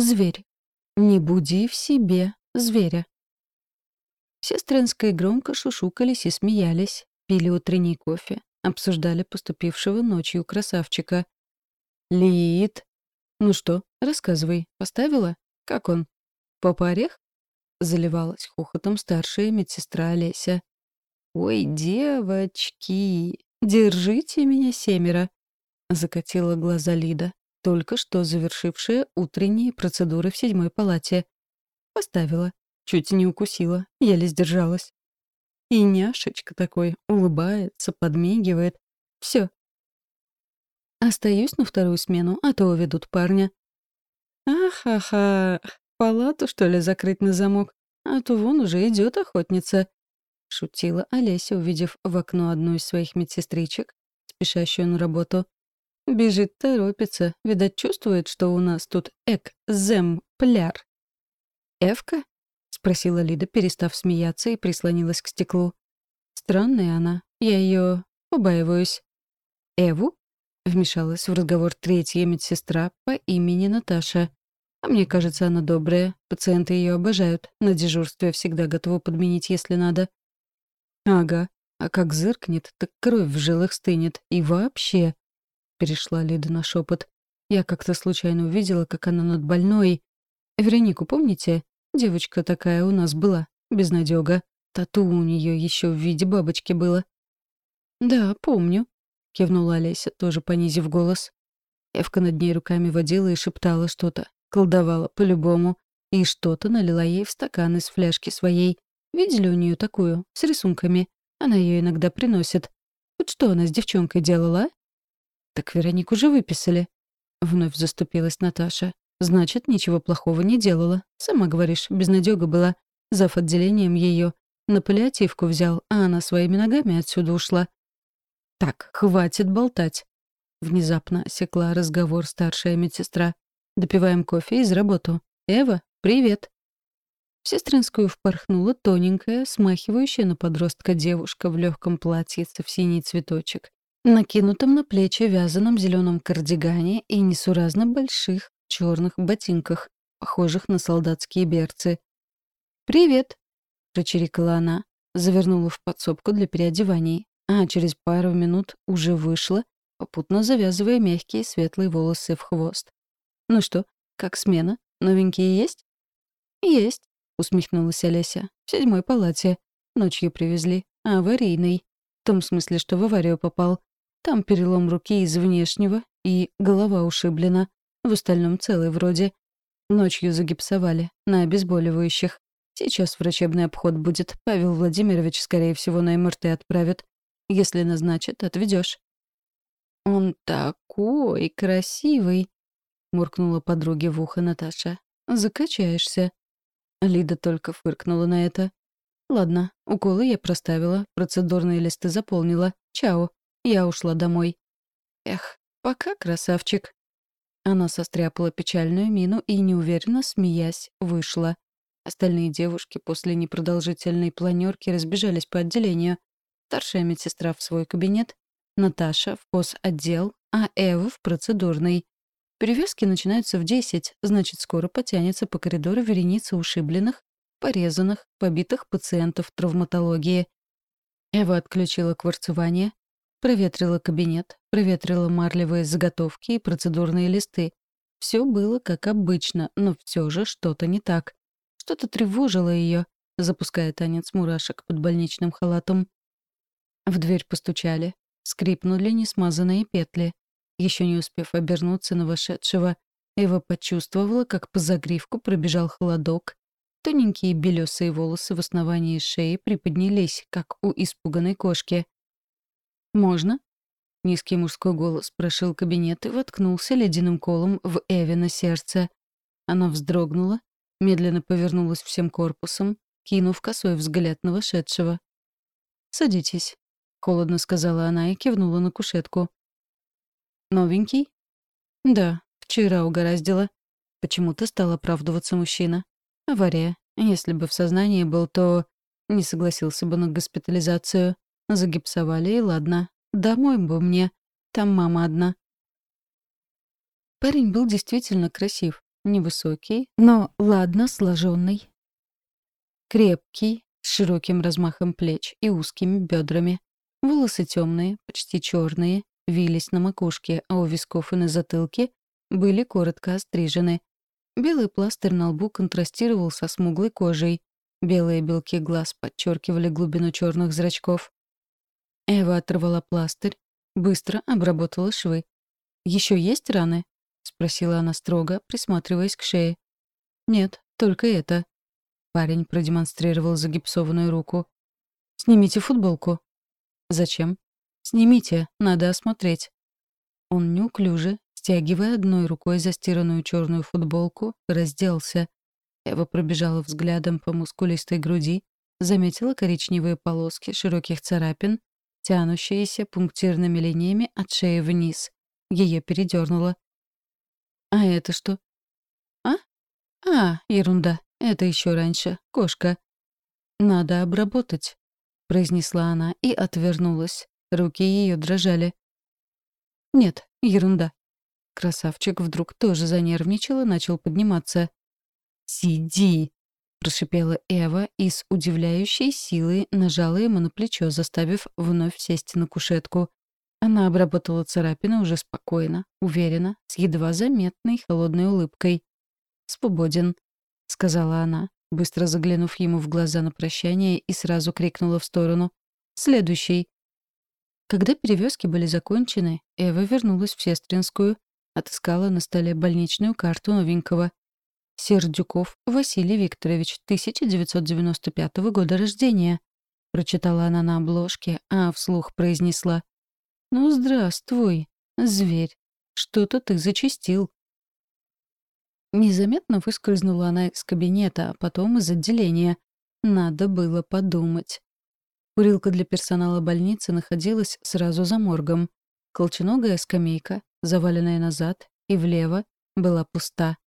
Зверь. Не буди в себе зверя. Сестринские громко шушукались и смеялись, пили утренний кофе, обсуждали поступившего ночью красавчика. «Лид!» «Ну что, рассказывай, поставила? Как он? Папа Орех?» Заливалась хохотом старшая медсестра Олеся. «Ой, девочки, держите меня семеро!» Закатила глаза Лида, только что завершившая утренние процедуры в седьмой палате. Поставила. Чуть не укусила, еле сдержалась. И няшечка такой улыбается, подмигивает. Все. Остаюсь на вторую смену, а то уведут парня. Ахаха, палату, что ли, закрыть на замок? А то вон уже идет охотница. Шутила Олеся, увидев в окно одну из своих медсестричек, спешащую на работу. Бежит, торопится, видать, чувствует, что у нас тут эк-зем-пляр. «Эвка?» — спросила Лида, перестав смеяться, и прислонилась к стеклу. «Странная она. Я ее побаиваюсь». «Эву?» — вмешалась в разговор третья медсестра по имени Наташа. «А мне кажется, она добрая. Пациенты ее обожают. На дежурстве всегда готова подменить, если надо». «Ага. А как зыркнет, так кровь в жилах стынет. И вообще...» — перешла Лида на шепот. «Я как-то случайно увидела, как она над больной. Веронику помните? Девочка такая у нас была, безнадёга. Тату у нее еще в виде бабочки было. «Да, помню», — кивнула Олеся, тоже понизив голос. Эвка над ней руками водила и шептала что-то, колдовала по-любому, и что-то налила ей в стакан из фляжки своей. Видели у нее такую, с рисунками? Она ее иногда приносит. Вот что она с девчонкой делала, а? «Так Веронику же выписали», — вновь заступилась Наташа. Значит, ничего плохого не делала. Сама говоришь, безнадёга была. Зав. отделением ее на паллиативку взял, а она своими ногами отсюда ушла. «Так, хватит болтать». Внезапно секла разговор старшая медсестра. «Допиваем кофе из работу. Эва, привет». В сестринскую впорхнула тоненькая, смахивающая на подростка девушка в легком платьице в синий цветочек, накинутом на плечи вязаном зеленом кардигане и несуразно больших черных ботинках, похожих на солдатские берцы. «Привет!» — прочирикала она, завернула в подсобку для переодеваний, а через пару минут уже вышла, попутно завязывая мягкие светлые волосы в хвост. «Ну что, как смена? Новенькие есть?» «Есть», — усмехнулась Олеся. «В седьмой палате. Ночью привезли. Аварийный. В том смысле, что в аварию попал. Там перелом руки из внешнего и голова ушиблена. В остальном целый вроде. Ночью загипсовали, на обезболивающих. Сейчас врачебный обход будет. Павел Владимирович, скорее всего, на МРТ отправит. Если назначит, отведешь. «Он такой красивый!» — муркнула подруге в ухо Наташа. «Закачаешься». Лида только фыркнула на это. «Ладно, уколы я проставила, процедурные листы заполнила. Чао, я ушла домой». «Эх, пока, красавчик». Она состряпала печальную мину и, неуверенно смеясь, вышла. Остальные девушки после непродолжительной планерки разбежались по отделению. Старшая медсестра в свой кабинет, Наташа в отдел, а Эва в процедурный. Перевязки начинаются в 10, значит, скоро потянется по коридору вереница ушибленных, порезанных, побитых пациентов травматологии. Эва отключила кварцевание, Проветрила кабинет, проветрила марлевые заготовки и процедурные листы. Все было как обычно, но все же что-то не так. Что-то тревожило ее, запуская танец мурашек под больничным халатом. В дверь постучали. Скрипнули несмазанные петли. Еще не успев обернуться на вошедшего, Эва почувствовала, как по загривку пробежал холодок. Тоненькие белесые волосы в основании шеи приподнялись, как у испуганной кошки. «Можно?» Низкий мужской голос прошил кабинет и воткнулся ледяным колом в Эвина сердце. Она вздрогнула, медленно повернулась всем корпусом, кинув косой взгляд на вошедшего. «Садитесь», — холодно сказала она и кивнула на кушетку. «Новенький?» «Да, вчера угораздило». Почему-то стал оправдываться мужчина. «Авария. Если бы в сознании был, то...» Не согласился бы на госпитализацию. Загипсовали, и ладно. Домой бы мне. Там мама одна. Парень был действительно красив. невысокий, но ладно сложенный. Крепкий, с широким размахом плеч и узкими бедрами. Волосы темные, почти черные, вились на макушке, а у висков и на затылке были коротко острижены. Белый пластырь на лбу контрастировал со смуглой кожей. Белые белки глаз подчеркивали глубину черных зрачков. Эва оторвала пластырь, быстро обработала швы. Еще есть раны?» — спросила она строго, присматриваясь к шее. «Нет, только это». Парень продемонстрировал загипсованную руку. «Снимите футболку». «Зачем?» «Снимите, надо осмотреть». Он неуклюже, стягивая одной рукой застиранную черную футболку, разделся. Эва пробежала взглядом по мускулистой груди, заметила коричневые полоски широких царапин, тянущиеся пунктирными линиями от шеи вниз. Ее передернуло. «А это что?» «А? А, ерунда. Это еще раньше. Кошка». «Надо обработать», — произнесла она и отвернулась. Руки ее дрожали. «Нет, ерунда». Красавчик вдруг тоже занервничал и начал подниматься. «Сиди!» — прошипела Эва и с удивляющей силой нажала ему на плечо, заставив вновь сесть на кушетку. Она обработала царапины уже спокойно, уверенно, с едва заметной холодной улыбкой. «Свободен», — сказала она, быстро заглянув ему в глаза на прощание и сразу крикнула в сторону. «Следующий». Когда перевязки были закончены, Эва вернулась в Сестринскую, отыскала на столе больничную карту новенького. Сердюков Василий Викторович, 1995 года рождения. Прочитала она на обложке, а вслух произнесла. «Ну, здравствуй, зверь. Что-то ты зачистил». Незаметно выскользнула она из кабинета, а потом из отделения. Надо было подумать. Курилка для персонала больницы находилась сразу за моргом. Колченогая скамейка, заваленная назад и влево, была пуста.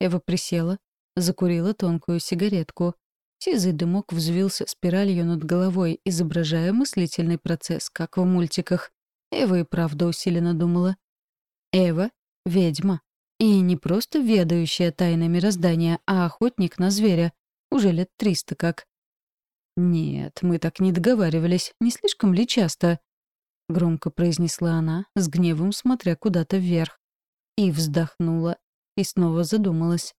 Эва присела, закурила тонкую сигаретку. Сизый дымок взвился спиралью над головой, изображая мыслительный процесс, как в мультиках. Эва и правда усиленно думала. Эва — ведьма. И не просто ведающая тайны мироздания, а охотник на зверя. Уже лет триста как. «Нет, мы так не договаривались. Не слишком ли часто?» — громко произнесла она, с гневом смотря куда-то вверх. И вздохнула, и снова задумалась.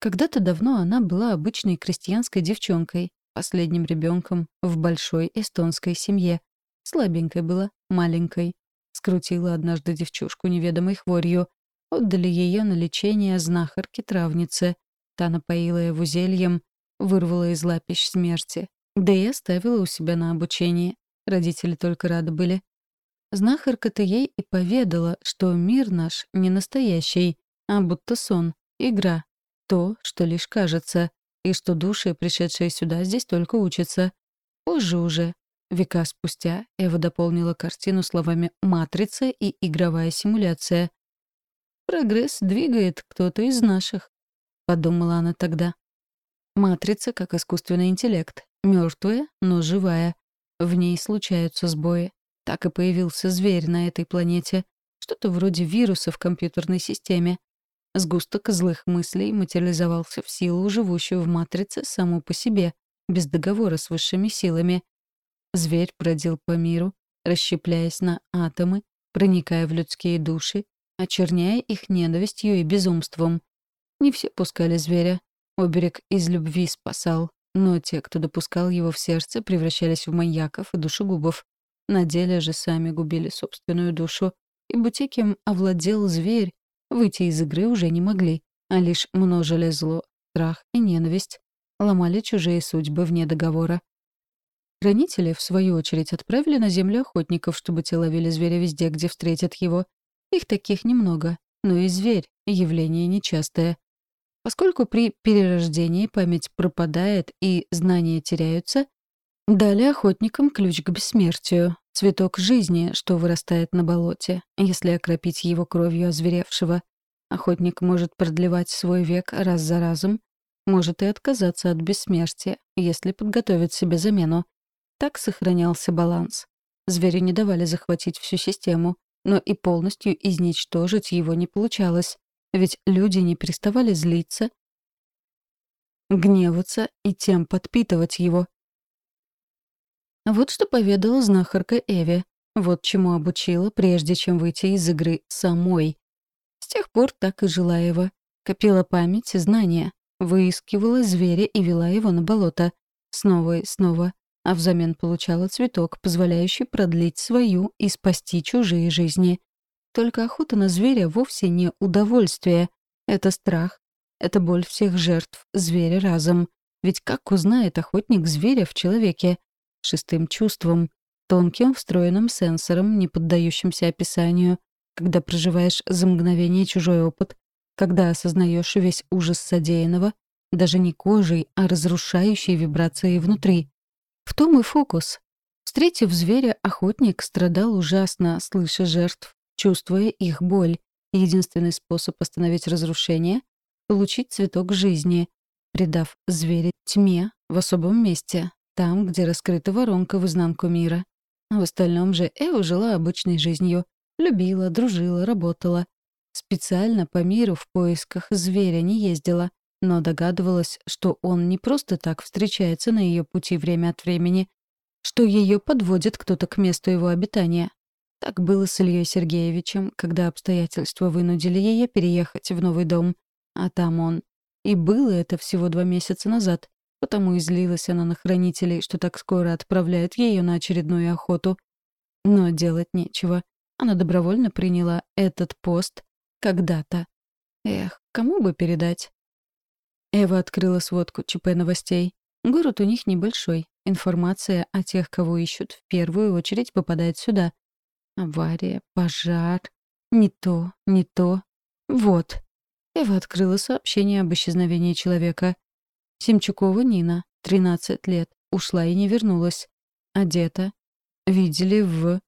Когда-то давно она была обычной крестьянской девчонкой, последним ребенком в большой эстонской семье. Слабенькой была, маленькой. Скрутила однажды девчушку неведомой хворью. Отдали ее на лечение знахарке-травнице. Та напоила его зельем, вырвала из лапищ смерти. Да и оставила у себя на обучение. Родители только рады были. Знахарка-то ей и поведала, что мир наш не настоящий, а будто сон, игра, то, что лишь кажется, и что души, пришедшие сюда, здесь только учатся. Позже уже, века спустя, Эва дополнила картину словами «матрица» и «игровая симуляция». «Прогресс двигает кто-то из наших», — подумала она тогда. Матрица как искусственный интеллект, Мертвая, но живая. В ней случаются сбои. Так и появился зверь на этой планете. Что-то вроде вируса в компьютерной системе. Сгусток злых мыслей материализовался в силу, живущую в матрице саму по себе, без договора с высшими силами. Зверь бродил по миру, расщепляясь на атомы, проникая в людские души, очерняя их ненавистью и безумством. Не все пускали зверя. Оберег из любви спасал, но те, кто допускал его в сердце, превращались в маньяков и душегубов. На деле же сами губили собственную душу. И бутикем овладел зверь. Выйти из игры уже не могли, а лишь множили зло, страх и ненависть. Ломали чужие судьбы вне договора. Хранители, в свою очередь, отправили на землю охотников, чтобы те ловили зверя везде, где встретят его. Их таких немного, но и зверь — явление нечастое. Поскольку при перерождении память пропадает и знания теряются, дали охотникам ключ к бессмертию, цветок жизни, что вырастает на болоте, если окропить его кровью озверевшего. Охотник может продлевать свой век раз за разом, может и отказаться от бессмертия, если подготовит себе замену. Так сохранялся баланс. Зверю не давали захватить всю систему, но и полностью изничтожить его не получалось. Ведь люди не переставали злиться, гневаться и тем подпитывать его. Вот что поведала знахарка Эви. Вот чему обучила, прежде чем выйти из игры самой. С тех пор так и жила его. Копила память и знания. Выискивала зверя и вела его на болото. Снова и снова. А взамен получала цветок, позволяющий продлить свою и спасти чужие жизни. Только охота на зверя вовсе не удовольствие. Это страх. Это боль всех жертв зверя разом. Ведь как узнает охотник зверя в человеке? Шестым чувством. Тонким встроенным сенсором, не поддающимся описанию. Когда проживаешь за мгновение чужой опыт, когда осознаешь весь ужас содеянного, даже не кожей, а разрушающей вибрацией внутри. В том и фокус. Встретив зверя, охотник страдал ужасно, слыша жертв, чувствуя их боль. Единственный способ остановить разрушение — получить цветок жизни, придав зверя тьме в особом месте, там, где раскрыта воронка в изнанку мира. В остальном же Эва жила обычной жизнью. Любила, дружила, работала. Специально по миру в поисках зверя не ездила, но догадывалась, что он не просто так встречается на ее пути время от времени, что ее подводит кто-то к месту его обитания. Так было с Ильей Сергеевичем, когда обстоятельства вынудили ее переехать в новый дом. А там он. И было это всего два месяца назад, потому и злилась она на хранителей, что так скоро отправляют ее на очередную охоту. Но делать нечего. Она добровольно приняла этот пост когда-то. Эх, кому бы передать? Эва открыла сводку ЧП новостей. Город у них небольшой. Информация о тех, кого ищут, в первую очередь попадает сюда. Авария, пожар. Не то, не то. Вот. Эва открыла сообщение об исчезновении человека. Семчукова Нина, 13 лет, ушла и не вернулась. Одета. Видели в...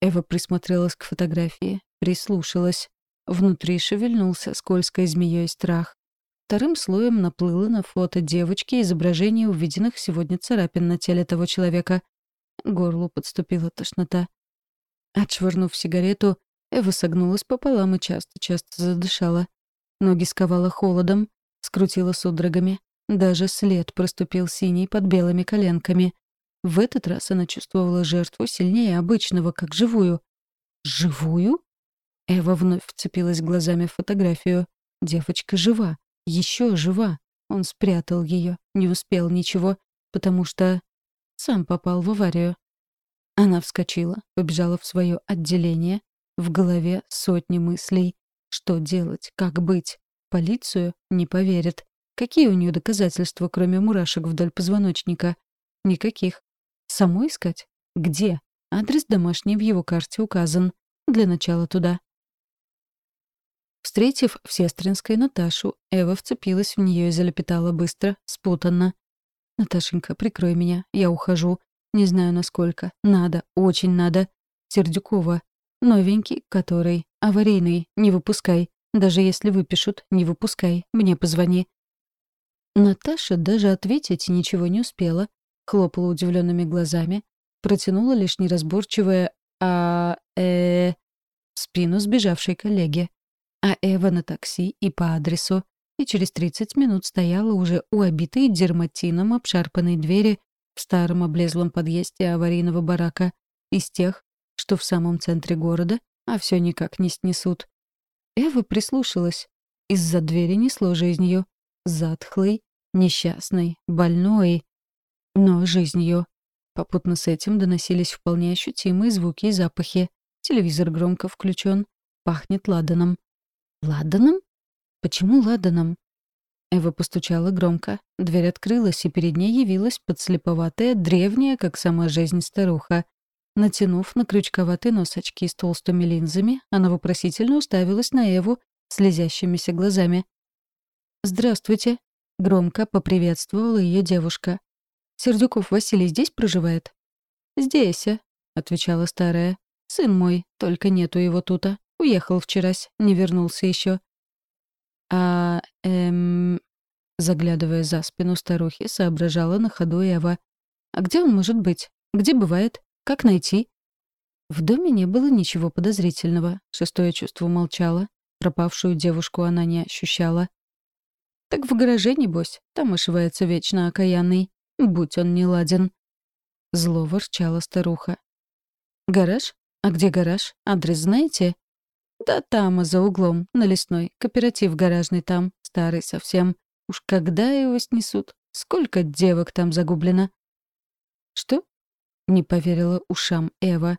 Эва присмотрелась к фотографии, прислушалась. Внутри шевельнулся скользкой змеей страх. Вторым слоем наплыло на фото девочки изображение увиденных сегодня царапин на теле того человека. Горлу подступила тошнота. Отшвырнув сигарету, Эва согнулась пополам и часто-часто задышала. Ноги сковала холодом, скрутила судорогами. Даже след проступил синий под белыми коленками. В этот раз она чувствовала жертву сильнее обычного, как живую. «Живую?» Эва вновь вцепилась глазами в фотографию. Девочка жива. Еще жива. Он спрятал ее, не успел ничего, потому что сам попал в аварию. Она вскочила, побежала в свое отделение. В голове сотни мыслей. Что делать? Как быть? Полицию не поверят. Какие у нее доказательства, кроме мурашек вдоль позвоночника? Никаких. Самой искать? Где? Адрес домашний в его карте указан. Для начала туда. Встретив в Сестринской Наташу, Эва вцепилась в нее и залепетала быстро, спутанно. «Наташенька, прикрой меня, я ухожу. Не знаю, насколько. Надо, очень надо. Сердюкова. Новенький, который. Аварийный. Не выпускай. Даже если выпишут, не выпускай. Мне позвони». Наташа даже ответить ничего не успела. Хлопала удивленными глазами. Протянула лишь неразборчивое «а... э...» в спину сбежавшей коллеги. А Эва на такси и по адресу. И через 30 минут стояла уже у обитой дерматином обшарпанной двери в старом облезлом подъезде аварийного барака, из тех, что в самом центре города, а все никак не снесут. Эва прислушалась. Из-за двери несло жизнью. Затхлой, несчастной, больной. Но жизнью. Попутно с этим доносились вполне ощутимые звуки и запахи. Телевизор громко включен. Пахнет ладаном. Ладаном? Почему ладаном? Эва постучала громко. Дверь открылась, и перед ней явилась подслеповатая, древняя, как сама жизнь, старуха. Натянув на крючковатый нос очки с толстыми линзами, она вопросительно уставилась на Эву слезящимися глазами. «Здравствуйте», — громко поприветствовала ее девушка. «Сердюков Василий здесь проживает?» «Здесь», — отвечала старая. «Сын мой, только нету его тута. Уехал вчерась, не вернулся еще. А, эм... Заглядывая за спину старухи, соображала на ходу Эва. «А где он может быть? Где бывает? Как найти?» В доме не было ничего подозрительного. Шестое чувство молчало. Пропавшую девушку она не ощущала. «Так в гараже, небось, там ошивается вечно окаянный. Будь он не ладен». Зло ворчала старуха. «Гараж? А где гараж? Адрес знаете?» «Да там, за углом, на лесной. Кооператив гаражный там, старый совсем. Уж когда его снесут? Сколько девок там загублено?» «Что?» — не поверила ушам Эва.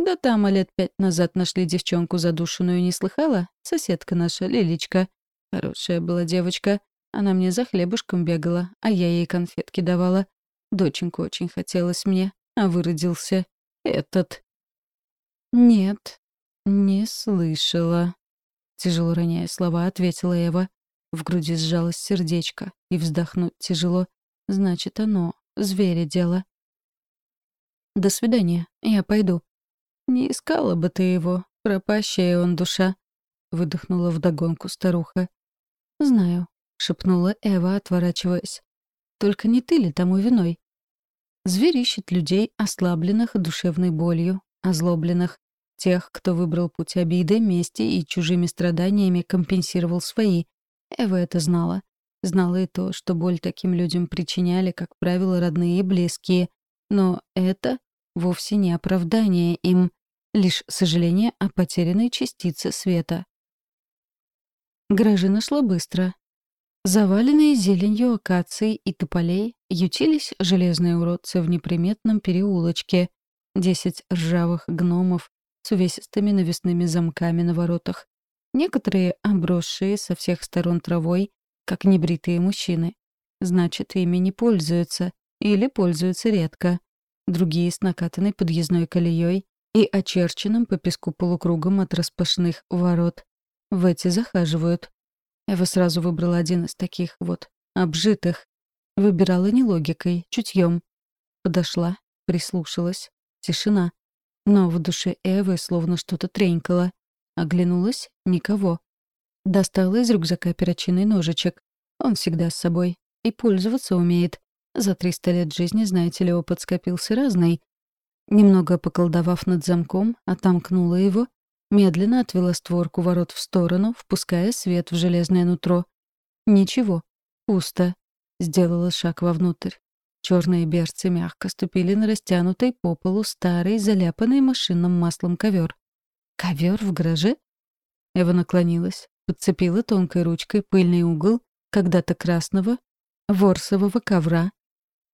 «Да там, а лет пять назад нашли девчонку задушенную, не слыхала? Соседка наша, Лилечка. Хорошая была девочка. Она мне за хлебушком бегала, а я ей конфетки давала. Доченьку очень хотелось мне, а выродился этот. «Нет, не слышала», — тяжело роняя слова, ответила Эва. В груди сжалось сердечко, и вздохнуть тяжело. Значит, оно, зверя дело. «До свидания, я пойду». «Не искала бы ты его, пропащая он душа», — выдохнула вдогонку старуха. «Знаю», — шепнула Эва, отворачиваясь. «Только не ты ли тому виной?» Зверь ищет людей, ослабленных душевной болью, озлобленных. Тех, кто выбрал путь обиды, мести и чужими страданиями компенсировал свои. Эва это знала. Знала и то, что боль таким людям причиняли, как правило, родные и близкие. Но это вовсе не оправдание им, лишь сожаление о потерянной частице света. Гражи нашла быстро. Заваленные зеленью акаций и тополей ютились железные уродцы в неприметном переулочке. Десять ржавых гномов с увесистыми навесными замками на воротах. Некоторые обросшие со всех сторон травой, как небритые мужчины. Значит, ими не пользуются или пользуются редко. Другие с накатанной подъездной колеей и очерченным по песку полукругом от распашных ворот. В эти захаживают. Эва сразу выбрала один из таких вот, обжитых. Выбирала не логикой, чутьем. Подошла, прислушалась. Тишина. Но в душе Эвы словно что-то тренькало. Оглянулась — никого. Достала из рюкзака перочинный ножичек. Он всегда с собой. И пользоваться умеет. За 300 лет жизни, знаете ли, опыт скопился разный. Немного поколдовав над замком, отомкнула его Медленно отвела створку ворот в сторону, впуская свет в железное нутро. Ничего. Пусто. Сделала шаг вовнутрь. Черные берцы мягко ступили на растянутый по полу старый, заляпанный машинным маслом ковер. Ковер в гараже? Эва наклонилась, подцепила тонкой ручкой пыльный угол когда-то красного ворсового ковра,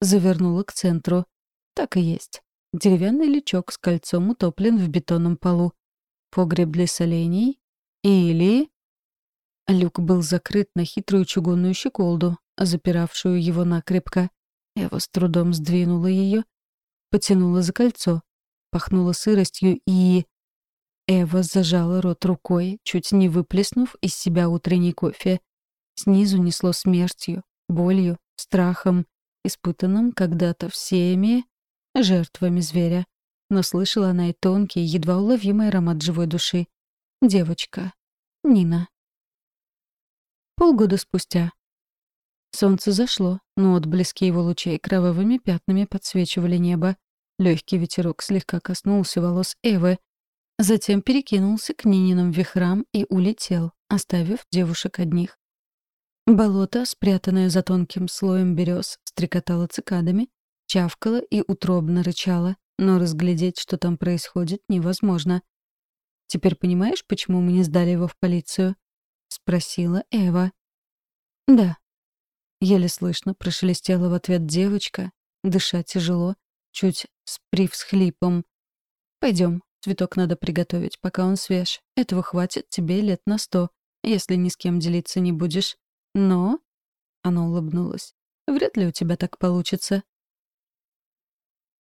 завернула к центру. Так и есть. Деревянный лючок с кольцом утоплен в бетонном полу. Погреб для солений? Или... Люк был закрыт на хитрую чугунную щеколду, запиравшую его накрепко. Эва с трудом сдвинула ее, потянула за кольцо, пахнула сыростью и... Эва зажала рот рукой, чуть не выплеснув из себя утренний кофе. Снизу несло смертью, болью, страхом, испытанным когда-то всеми жертвами зверя но слышала она и тонкий, едва уловимый аромат живой души. Девочка. Нина. Полгода спустя. Солнце зашло, но отблески его лучей кровавыми пятнами подсвечивали небо. Легкий ветерок слегка коснулся волос Эвы, затем перекинулся к Нининым вихрам и улетел, оставив девушек одних. Болото, спрятанное за тонким слоем берез, стрекотало цикадами, чавкало и утробно рычало но разглядеть, что там происходит, невозможно. «Теперь понимаешь, почему мы не сдали его в полицию?» — спросила Эва. «Да». Еле слышно прошелестела в ответ девочка, дыша тяжело, чуть с привсхлипом. Пойдем, цветок надо приготовить, пока он свеж. Этого хватит тебе лет на сто, если ни с кем делиться не будешь. Но...» — она улыбнулась. «Вряд ли у тебя так получится.